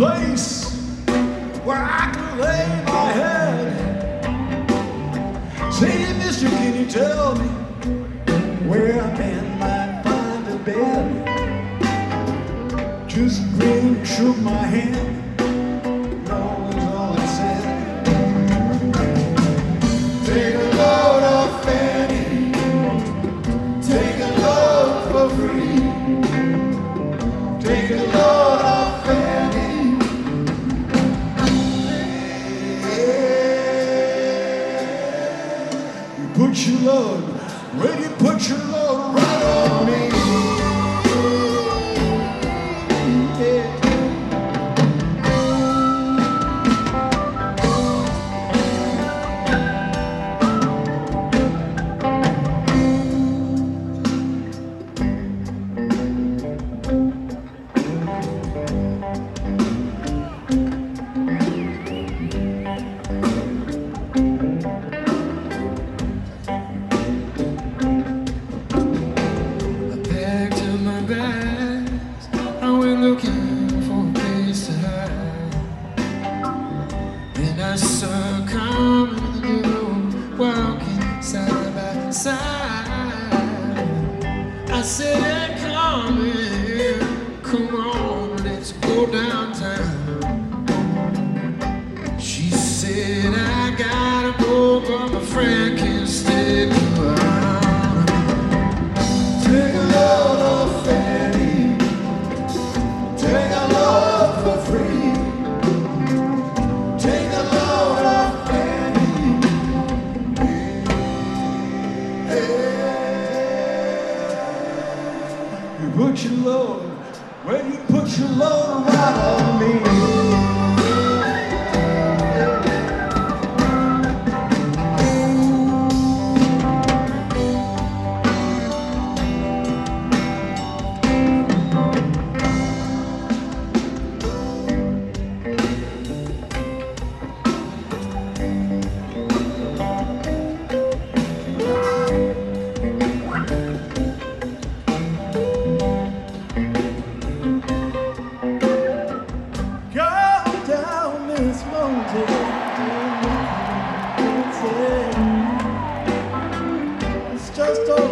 place where I can lay my head. Say, mister, can you tell me where a man might find a bed? Just reach through my hand. put your love, Ready? put your love right.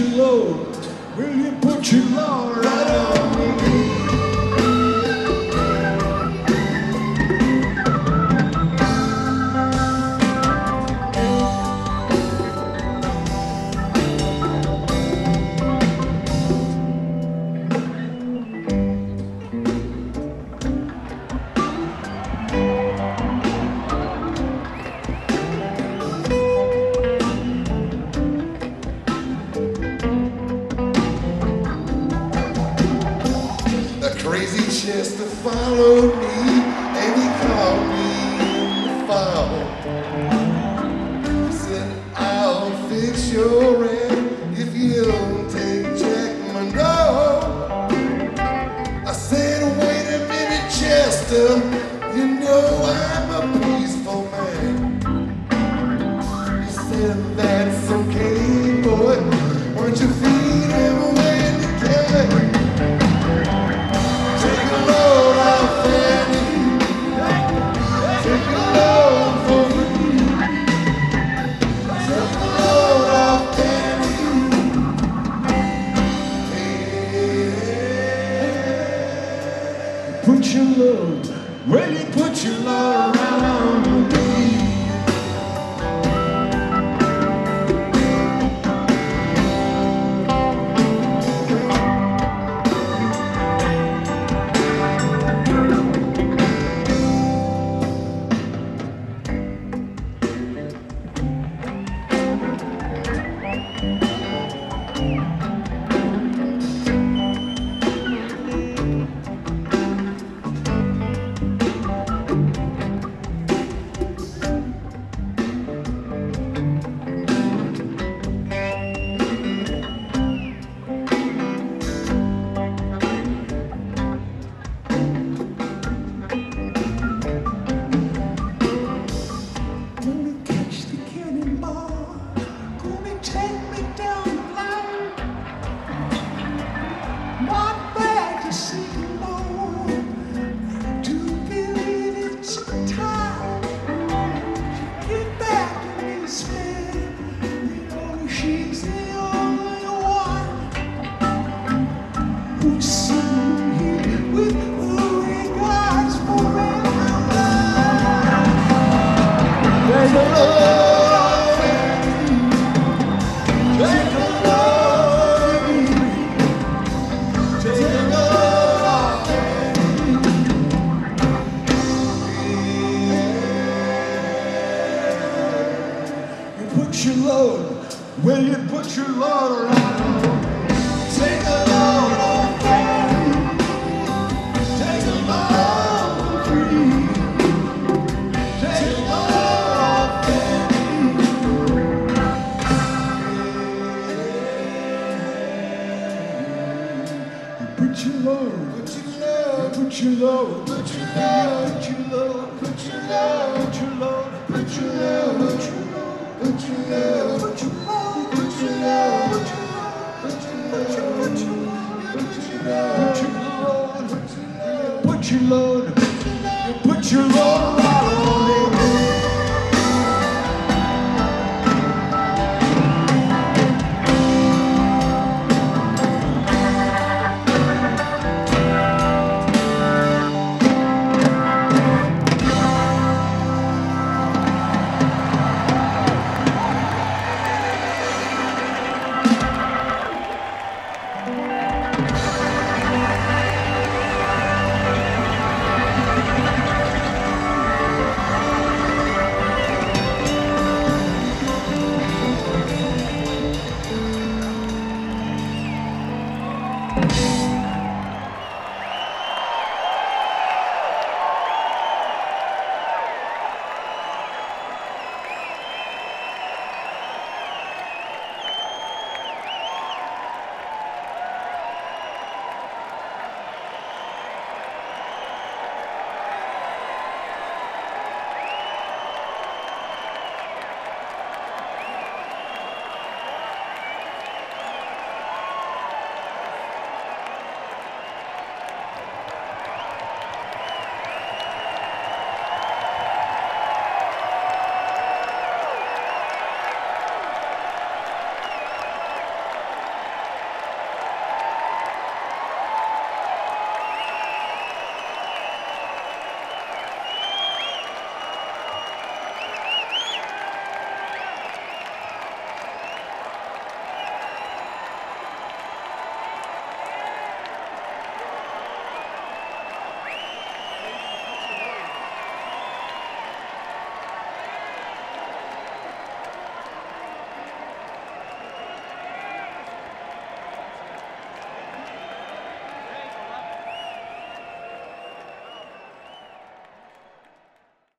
your? Will you put your love? Crazy Chester followed me and he caught me in the fall. He said, I'll fix your rent if you'll take Jack Monroe. I said, wait a minute, Chester, you know I When really put your love put your load, will you put your load around? Take a Put your load, put your load, put your load, put your load, put your load, put your load, put your load, put your load, put your load, put your load, put your load, put your load, put your load, put your load, put your load, put your load, put your load, put your load.